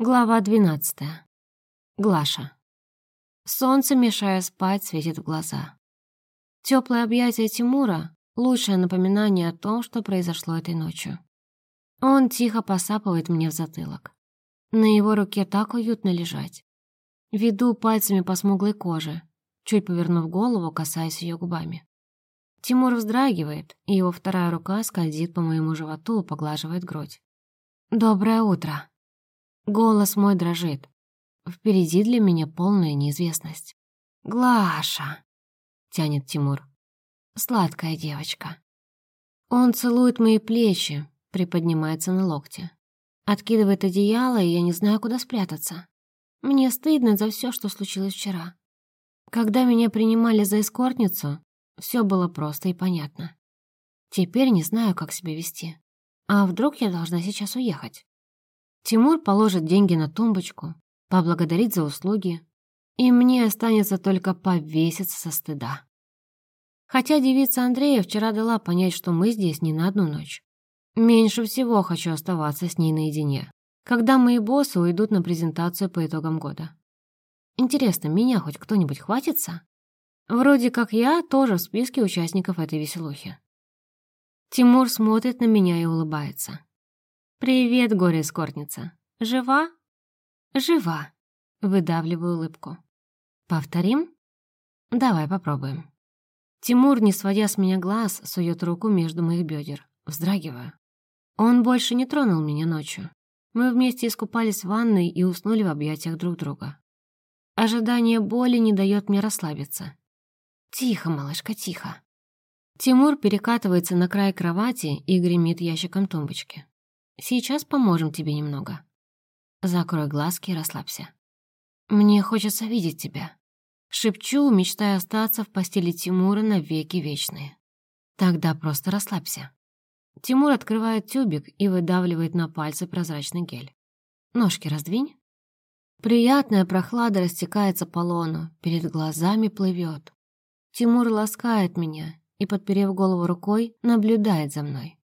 Глава 12. Глаша. Солнце, мешая спать, светит в глаза. Теплое объятие Тимура — лучшее напоминание о том, что произошло этой ночью. Он тихо посапывает мне в затылок. На его руке так уютно лежать. Веду пальцами по смуглой коже, чуть повернув голову, касаясь ее губами. Тимур вздрагивает, и его вторая рука скользит по моему животу, поглаживает грудь. «Доброе утро!» Голос мой дрожит. Впереди для меня полная неизвестность. «Глаша!» — тянет Тимур. «Сладкая девочка». Он целует мои плечи, приподнимается на локте. Откидывает одеяло, и я не знаю, куда спрятаться. Мне стыдно за все, что случилось вчера. Когда меня принимали за эскортницу, все было просто и понятно. Теперь не знаю, как себя вести. А вдруг я должна сейчас уехать? Тимур положит деньги на тумбочку, поблагодарит за услуги, и мне останется только повеситься со стыда. Хотя девица Андрея вчера дала понять, что мы здесь не на одну ночь. Меньше всего хочу оставаться с ней наедине, когда мои боссы уйдут на презентацию по итогам года. Интересно, меня хоть кто-нибудь хватится? Вроде как я тоже в списке участников этой веселухи. Тимур смотрит на меня и улыбается. «Привет, горе-эскортница. Жива?» «Жива», — выдавливаю улыбку. «Повторим?» «Давай попробуем». Тимур, не сводя с меня глаз, сует руку между моих бедер. Вздрагиваю. Он больше не тронул меня ночью. Мы вместе искупались в ванной и уснули в объятиях друг друга. Ожидание боли не дает мне расслабиться. «Тихо, малышка, тихо». Тимур перекатывается на край кровати и гремит ящиком тумбочки. Сейчас поможем тебе немного. Закрой глазки и расслабься. Мне хочется видеть тебя. Шепчу, мечтая остаться в постели Тимура на веки вечные. Тогда просто расслабься. Тимур открывает тюбик и выдавливает на пальцы прозрачный гель. Ножки раздвинь. Приятная прохлада растекается по лону, перед глазами плывет. Тимур ласкает меня и, подперев голову рукой, наблюдает за мной.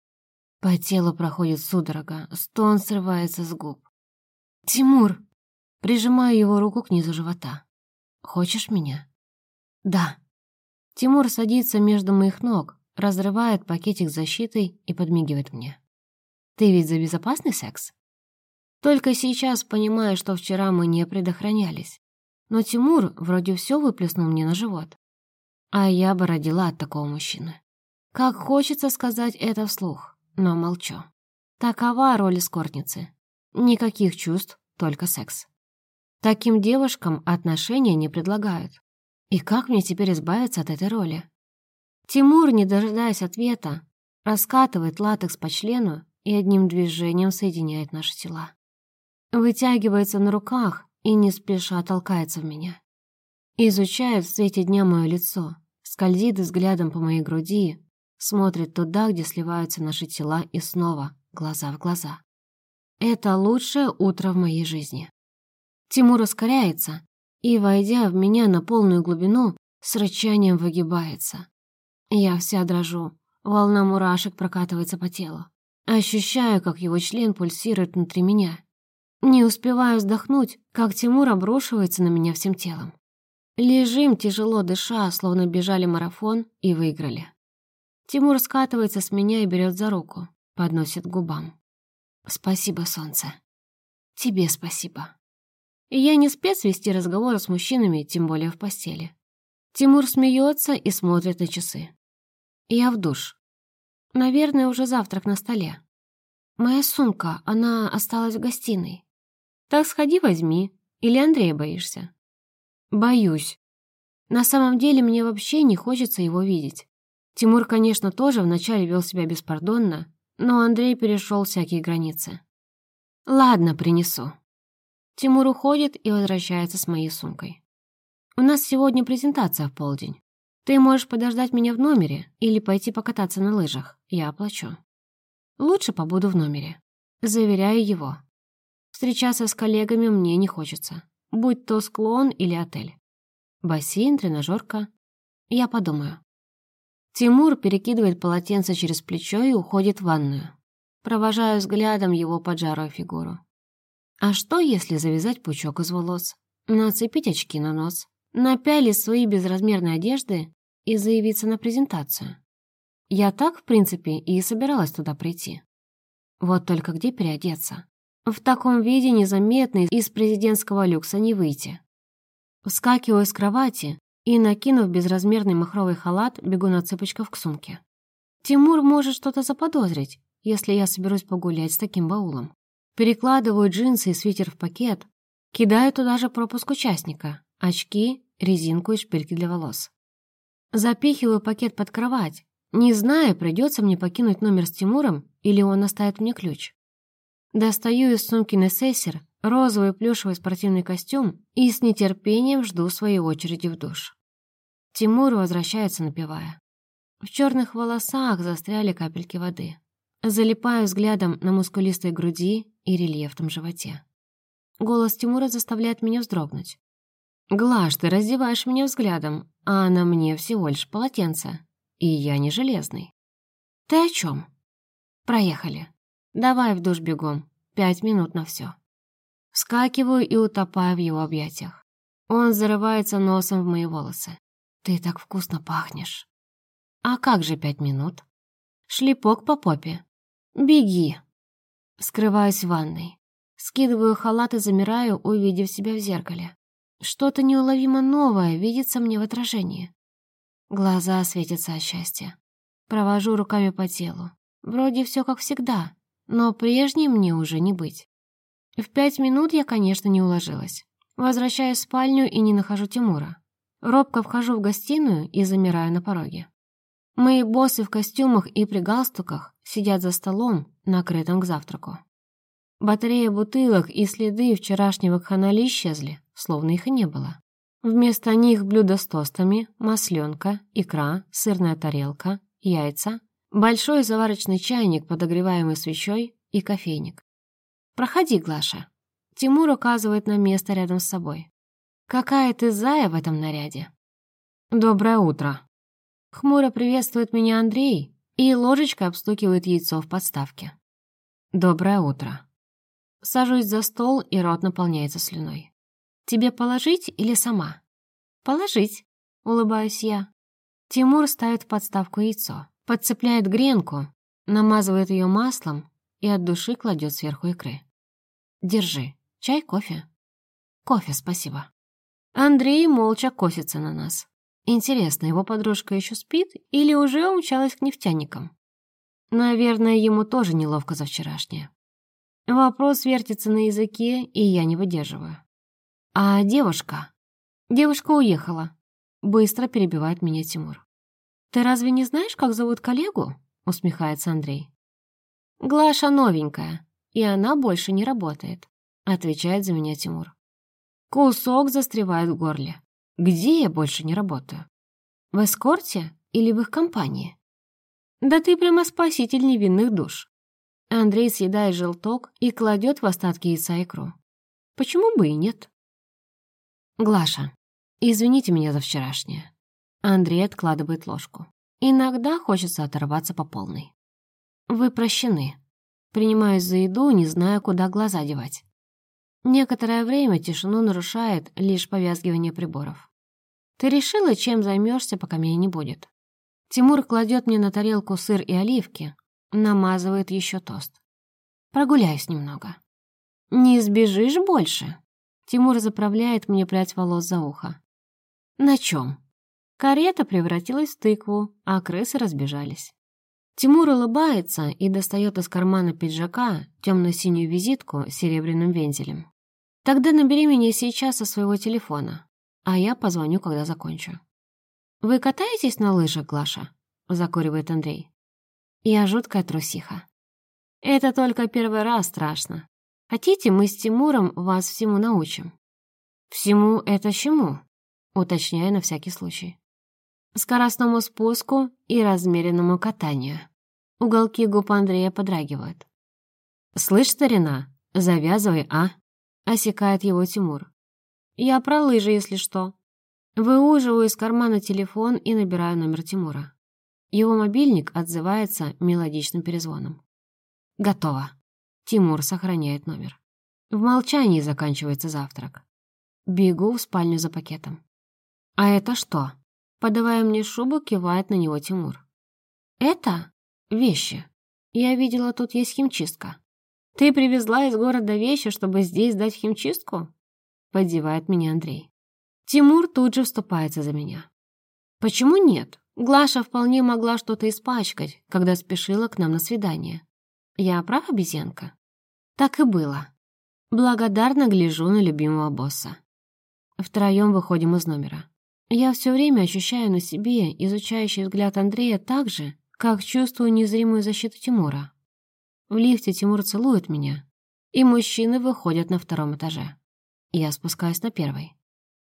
По телу проходит судорога, стон срывается с губ. «Тимур!» Прижимаю его руку к низу живота. «Хочешь меня?» «Да». Тимур садится между моих ног, разрывает пакетик защитой и подмигивает мне. «Ты ведь за безопасный секс?» Только сейчас понимаю, что вчера мы не предохранялись. Но Тимур вроде все выплеснул мне на живот. А я бы родила от такого мужчины. Как хочется сказать это вслух но молчу. Такова роль эскортницы. Никаких чувств, только секс. Таким девушкам отношения не предлагают. И как мне теперь избавиться от этой роли? Тимур, не дожидаясь ответа, раскатывает латекс по члену и одним движением соединяет наши тела. Вытягивается на руках и не спеша толкается в меня. Изучает в свете дня мое лицо, скользит взглядом по моей груди, смотрит туда, где сливаются наши тела, и снова глаза в глаза. Это лучшее утро в моей жизни. Тимур ускоряется и, войдя в меня на полную глубину, с рычанием выгибается. Я вся дрожу, волна мурашек прокатывается по телу. Ощущаю, как его член пульсирует внутри меня. Не успеваю вздохнуть, как Тимур обрушивается на меня всем телом. Лежим, тяжело дыша, словно бежали марафон и выиграли. Тимур скатывается с меня и берет за руку, подносит к губам. «Спасибо, солнце. Тебе спасибо». И я не спец вести разговоры с мужчинами, тем более в постели. Тимур смеется и смотрит на часы. Я в душ. Наверное, уже завтрак на столе. Моя сумка, она осталась в гостиной. Так сходи возьми. Или Андрея боишься? Боюсь. На самом деле мне вообще не хочется его видеть. Тимур, конечно, тоже вначале вел себя беспардонно, но Андрей перешел всякие границы. «Ладно, принесу». Тимур уходит и возвращается с моей сумкой. «У нас сегодня презентация в полдень. Ты можешь подождать меня в номере или пойти покататься на лыжах. Я оплачу». «Лучше побуду в номере». Заверяю его. Встречаться с коллегами мне не хочется, будь то склон или отель. Бассейн, тренажерка. Я подумаю. Тимур перекидывает полотенце через плечо и уходит в ванную. Провожаю взглядом его поджарую фигуру. А что, если завязать пучок из волос, нацепить очки на нос, напялить свои безразмерные одежды и заявиться на презентацию? Я так, в принципе, и собиралась туда прийти. Вот только где переодеться? В таком виде незаметно из президентского люкса не выйти. Вскакиваю с кровати и, накинув безразмерный махровый халат, бегу на цыпочках к сумке. Тимур может что-то заподозрить, если я соберусь погулять с таким баулом. Перекладываю джинсы и свитер в пакет, кидаю туда же пропуск участника, очки, резинку и шпильки для волос. Запихиваю пакет под кровать, не зная, придется мне покинуть номер с Тимуром или он оставит мне ключ. Достаю из сумки Несессер розовый плюшевый спортивный костюм и с нетерпением жду своей очереди в душ. Тимур возвращается, напевая. В черных волосах застряли капельки воды. Залипаю взглядом на мускулистой груди и рельефном животе. Голос Тимура заставляет меня вздрогнуть. «Глаш, ты раздеваешь меня взглядом, а на мне всего лишь полотенце, и я не железный». «Ты о чем?» «Проехали. Давай в душ бегом. Пять минут на все». Вскакиваю и утопаю в его объятиях. Он зарывается носом в мои волосы. «Ты так вкусно пахнешь». «А как же пять минут?» Шлепок по попе. «Беги!» Скрываюсь в ванной. Скидываю халат и замираю, увидев себя в зеркале. Что-то неуловимо новое видится мне в отражении. Глаза светятся от счастья. Провожу руками по телу. Вроде все как всегда, но прежней мне уже не быть. В пять минут я, конечно, не уложилась. Возвращаюсь в спальню и не нахожу Тимура. Робко вхожу в гостиную и замираю на пороге. Мои боссы в костюмах и при галстуках сидят за столом, накрытым к завтраку. Батарея бутылок и следы вчерашнего ханали исчезли, словно их и не было. Вместо них блюда с тостами, масленка, икра, сырная тарелка, яйца, большой заварочный чайник, подогреваемый свечой, и кофейник. «Проходи, Глаша». Тимур указывает на место рядом с собой. «Какая ты зая в этом наряде?» «Доброе утро», Хмуро приветствует меня Андрей и ложечкой обстукивает яйцо в подставке. «Доброе утро». Сажусь за стол, и рот наполняется слюной. «Тебе положить или сама?» «Положить», — улыбаюсь я. Тимур ставит в подставку яйцо, подцепляет гренку, намазывает ее маслом и от души кладет сверху икры. «Держи. Чай, кофе?» «Кофе, спасибо». Андрей молча косится на нас. Интересно, его подружка еще спит или уже умчалась к нефтяникам? Наверное, ему тоже неловко за вчерашнее. Вопрос вертится на языке, и я не выдерживаю. «А девушка?» «Девушка уехала», — быстро перебивает меня Тимур. «Ты разве не знаешь, как зовут коллегу?» — усмехается Андрей. «Глаша новенькая, и она больше не работает», — отвечает за меня Тимур. Кусок застревает в горле. Где я больше не работаю? В эскорте или в их компании? Да ты прямо спаситель невинных душ. Андрей съедает желток и кладет в остатки яйца икру. Почему бы и нет? Глаша, извините меня за вчерашнее. Андрей откладывает ложку. Иногда хочется оторваться по полной. Вы прощены. Принимаюсь за еду, не зная, куда глаза девать. Некоторое время тишину нарушает лишь повязгивание приборов. Ты решила, чем займешься, пока меня не будет? Тимур кладет мне на тарелку сыр и оливки, намазывает еще тост. Прогуляюсь немного. Не сбежишь больше? Тимур заправляет мне прядь волос за ухо. На чем? Карета превратилась в тыкву, а крысы разбежались. Тимур улыбается и достает из кармана пиджака темно-синюю визитку с серебряным вензелем. Тогда набери меня сейчас со своего телефона а я позвоню, когда закончу. «Вы катаетесь на лыжах, Глаша?» — закуривает Андрей. «Я жуткая трусиха». «Это только первый раз страшно. Хотите, мы с Тимуром вас всему научим?» «Всему это чему?» — уточняю на всякий случай. «Скоростному спуску и размеренному катанию». Уголки губ Андрея подрагивают. «Слышь, старина, завязывай, а?» — осекает его Тимур. «Я про лыжи, если что». Выуживаю из кармана телефон и набираю номер Тимура. Его мобильник отзывается мелодичным перезвоном. «Готово». Тимур сохраняет номер. В молчании заканчивается завтрак. Бегу в спальню за пакетом. «А это что?» Подавая мне шубу, кивает на него Тимур. «Это? Вещи. Я видела, тут есть химчистка. Ты привезла из города вещи, чтобы здесь сдать химчистку?» Поддевает меня Андрей. Тимур тут же вступается за меня. «Почему нет? Глаша вполне могла что-то испачкать, когда спешила к нам на свидание. Я прав, обезьянка?» Так и было. Благодарно гляжу на любимого босса. Втроем выходим из номера. Я все время ощущаю на себе изучающий взгляд Андрея так же, как чувствую незримую защиту Тимура. В лифте Тимур целует меня, и мужчины выходят на втором этаже. Я спускаюсь на первый.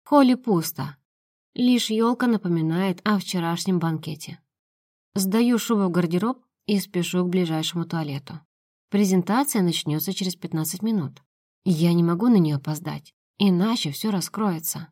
В холле пусто. Лишь елка напоминает о вчерашнем банкете. Сдаю шубу в гардероб и спешу к ближайшему туалету. Презентация начнется через 15 минут. Я не могу на нее опоздать, иначе все раскроется.